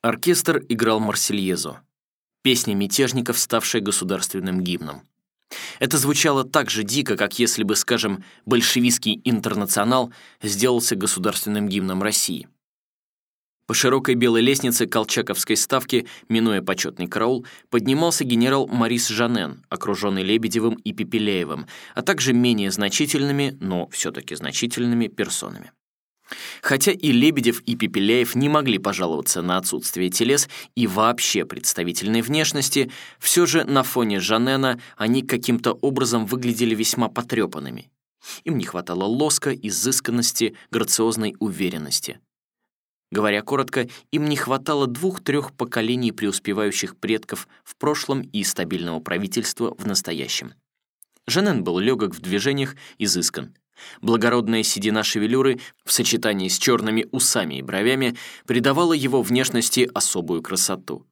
Оркестр играл «Марсельезу», песня мятежников, ставшая государственным гимном. Это звучало так же дико, как если бы, скажем, большевистский интернационал сделался государственным гимном России. По широкой белой лестнице Колчаковской ставки, минуя почетный караул, поднимался генерал Марис Жанен, окруженный Лебедевым и Пепеляевым, а также менее значительными, но все-таки значительными персонами. Хотя и Лебедев, и Пепеляев не могли пожаловаться на отсутствие телес и вообще представительной внешности, все же на фоне Жанена они каким-то образом выглядели весьма потрепанными. Им не хватало лоска, изысканности, грациозной уверенности. Говоря коротко, им не хватало двух-трех поколений преуспевающих предков в прошлом и стабильного правительства в настоящем. Жанен был легок в движениях, изыскан. Благородная седина шевелюры в сочетании с черными усами и бровями придавала его внешности особую красоту.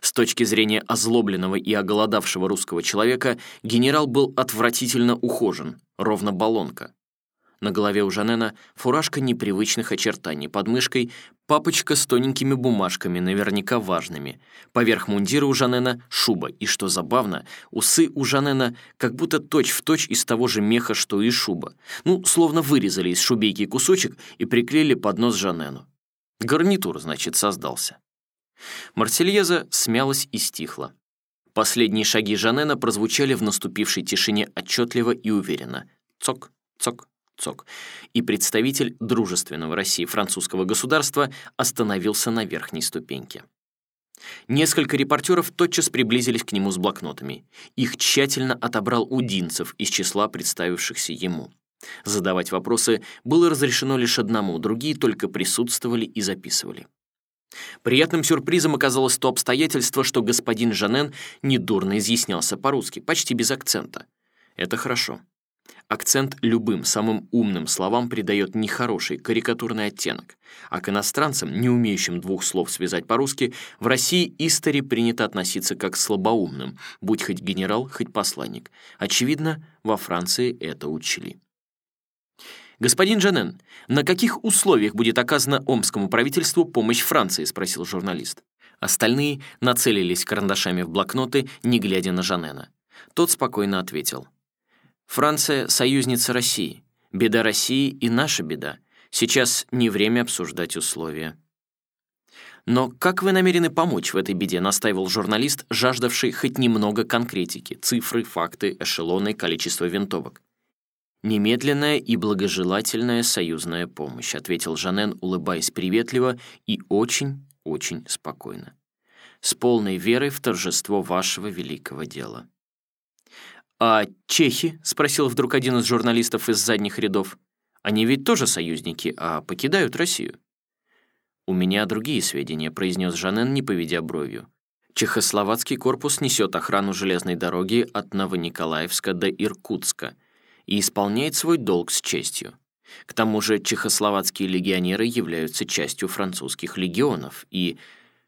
С точки зрения озлобленного и оголодавшего русского человека генерал был отвратительно ухожен, ровно баллонка. На голове у Жанена фуражка непривычных очертаний, под мышкой папочка с тоненькими бумажками, наверняка важными. Поверх мундира у Жанена шуба, и, что забавно, усы у Жанена как будто точь-в-точь точь из того же меха, что и шуба. Ну, словно вырезали из шубейки кусочек и приклеили под нос Жанену. Гарнитур, значит, создался. Марсельеза смялась и стихла. Последние шаги Жанена прозвучали в наступившей тишине отчетливо и уверенно. Цок, цок, цок, и представитель дружественного России французского государства остановился на верхней ступеньке. Несколько репортеров тотчас приблизились к нему с блокнотами. Их тщательно отобрал Удинцев из числа представившихся ему. Задавать вопросы было разрешено лишь одному, другие только присутствовали и записывали. Приятным сюрпризом оказалось то обстоятельство, что господин Жанен недурно изъяснялся по-русски, почти без акцента. Это хорошо. Акцент любым самым умным словам придает нехороший, карикатурный оттенок, а к иностранцам, не умеющим двух слов связать по-русски, в России истори принято относиться как к слабоумным, будь хоть генерал, хоть посланник. Очевидно, во Франции это учили. «Господин Жанен, на каких условиях будет оказана омскому правительству помощь Франции?» — спросил журналист. Остальные нацелились карандашами в блокноты, не глядя на Жанена. Тот спокойно ответил — Франция — союзница России. Беда России и наша беда. Сейчас не время обсуждать условия. «Но как вы намерены помочь в этой беде?» — настаивал журналист, жаждавший хоть немного конкретики, цифры, факты, эшелоны, количество винтовок. «Немедленная и благожелательная союзная помощь», — ответил Жанен, улыбаясь приветливо и очень-очень спокойно. «С полной верой в торжество вашего великого дела». «А чехи?» — спросил вдруг один из журналистов из задних рядов. «Они ведь тоже союзники, а покидают Россию». «У меня другие сведения», — произнес Жанен, не поведя бровью. Чехословацкий корпус несет охрану железной дороги от Новониколаевска до Иркутска и исполняет свой долг с честью. К тому же чехословацкие легионеры являются частью французских легионов, и...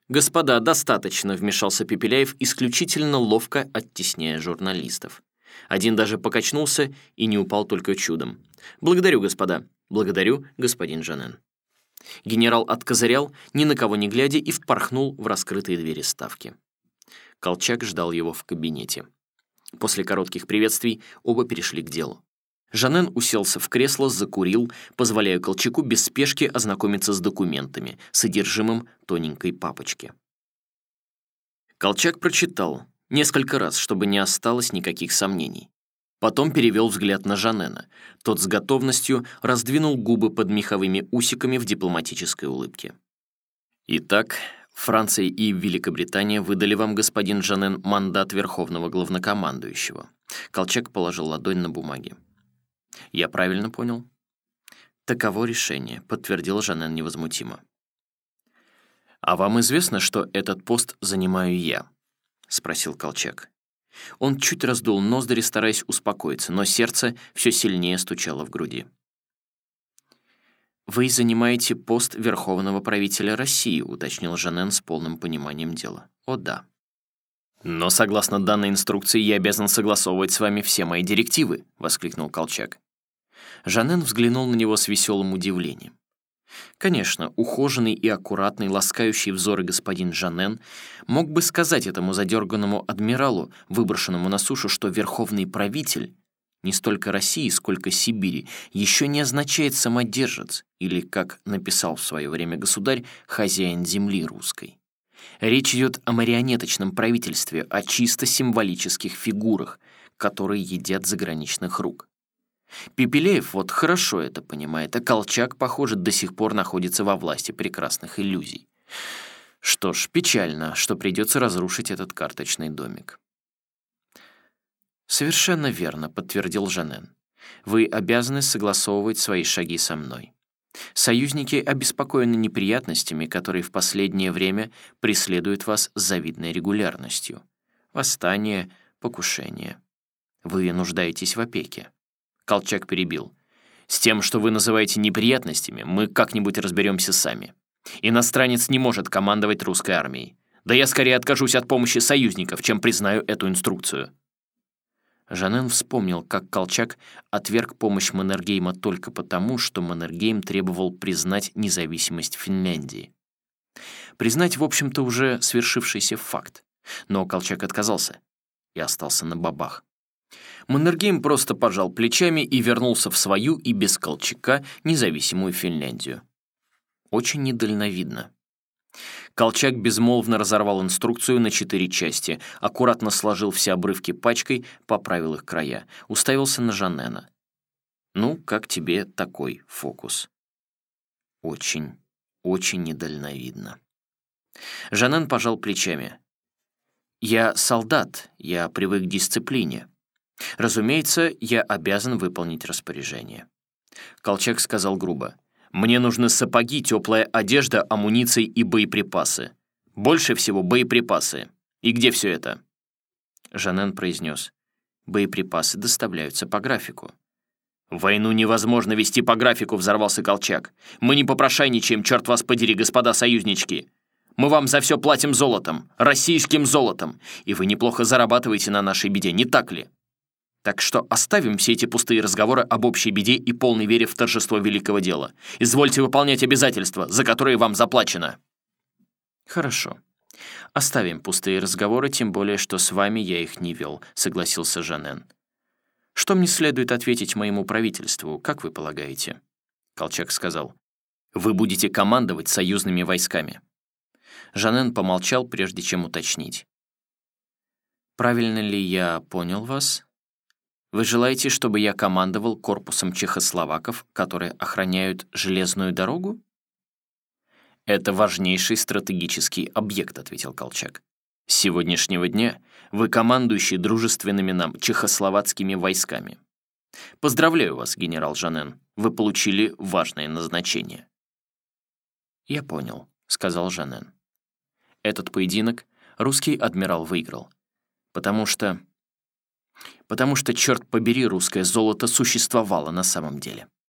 «Господа, достаточно», — вмешался Пепеляев, исключительно ловко оттесняя журналистов. Один даже покачнулся и не упал только чудом. «Благодарю, господа. Благодарю, господин Жанен». Генерал откозырял, ни на кого не глядя, и впорхнул в раскрытые двери ставки. Колчак ждал его в кабинете. После коротких приветствий оба перешли к делу. Жанен уселся в кресло, закурил, позволяя Колчаку без спешки ознакомиться с документами, содержимым тоненькой папочки. Колчак прочитал, Несколько раз, чтобы не осталось никаких сомнений. Потом перевел взгляд на Жанена. Тот с готовностью раздвинул губы под меховыми усиками в дипломатической улыбке. «Итак, Франция и Великобритания выдали вам, господин Жанен, мандат Верховного Главнокомандующего». Колчак положил ладонь на бумаге. «Я правильно понял?» «Таково решение», — подтвердил Жанен невозмутимо. «А вам известно, что этот пост занимаю я?» — спросил Колчак. Он чуть раздул ноздри, стараясь успокоиться, но сердце все сильнее стучало в груди. «Вы занимаете пост Верховного правителя России», — уточнил Жанен с полным пониманием дела. «О да». «Но согласно данной инструкции я обязан согласовывать с вами все мои директивы», — воскликнул Колчак. Жанен взглянул на него с веселым удивлением. Конечно, ухоженный и аккуратный, ласкающий взоры господин Жанен мог бы сказать этому задерганному адмиралу, выброшенному на сушу, что верховный правитель не столько России, сколько Сибири, еще не означает самодержец или, как написал в свое время государь, хозяин земли русской. Речь идет о марионеточном правительстве, о чисто символических фигурах, которые едят заграничных рук. Пепелеев вот хорошо это понимает, а Колчак, похоже, до сих пор находится во власти прекрасных иллюзий. Что ж, печально, что придется разрушить этот карточный домик. «Совершенно верно», — подтвердил Жанен. «Вы обязаны согласовывать свои шаги со мной. Союзники обеспокоены неприятностями, которые в последнее время преследуют вас с завидной регулярностью. Восстание, покушение. Вы нуждаетесь в опеке». Колчак перебил. «С тем, что вы называете неприятностями, мы как-нибудь разберемся сами. Иностранец не может командовать русской армией. Да я скорее откажусь от помощи союзников, чем признаю эту инструкцию». Жанен вспомнил, как Колчак отверг помощь Маннергейма только потому, что Маннергейм требовал признать независимость Финляндии. Признать, в общем-то, уже свершившийся факт. Но Колчак отказался и остался на бабах. Маннергейм просто пожал плечами и вернулся в свою и без Колчака независимую Финляндию. Очень недальновидно. Колчак безмолвно разорвал инструкцию на четыре части, аккуратно сложил все обрывки пачкой, поправил их края, уставился на Жанена. «Ну, как тебе такой фокус?» «Очень, очень недальновидно». Жанен пожал плечами. «Я солдат, я привык к дисциплине. Разумеется, я обязан выполнить распоряжение». Колчак сказал грубо. Мне нужны сапоги, теплая одежда, амуниция и боеприпасы. Больше всего боеприпасы. И где все это?» Жанен произнес. «Боеприпасы доставляются по графику». «Войну невозможно вести по графику», — взорвался Колчак. «Мы не попрошайничаем, черт вас подери, господа союзнички. Мы вам за все платим золотом, российским золотом, и вы неплохо зарабатываете на нашей беде, не так ли?» Так что оставим все эти пустые разговоры об общей беде и полной вере в торжество великого дела. Извольте выполнять обязательства, за которые вам заплачено». «Хорошо. Оставим пустые разговоры, тем более, что с вами я их не вел», — согласился Жанен. «Что мне следует ответить моему правительству, как вы полагаете?» Колчак сказал. «Вы будете командовать союзными войсками». Жанен помолчал, прежде чем уточнить. «Правильно ли я понял вас?» Вы желаете, чтобы я командовал корпусом чехословаков, которые охраняют железную дорогу? Это важнейший стратегический объект, ответил Колчак. С сегодняшнего дня вы командующий дружественными нам чехословацкими войсками. Поздравляю вас, генерал Жанен. Вы получили важное назначение. Я понял, сказал Жанен. Этот поединок русский адмирал выиграл, потому что потому что, черт побери, русское золото существовало на самом деле.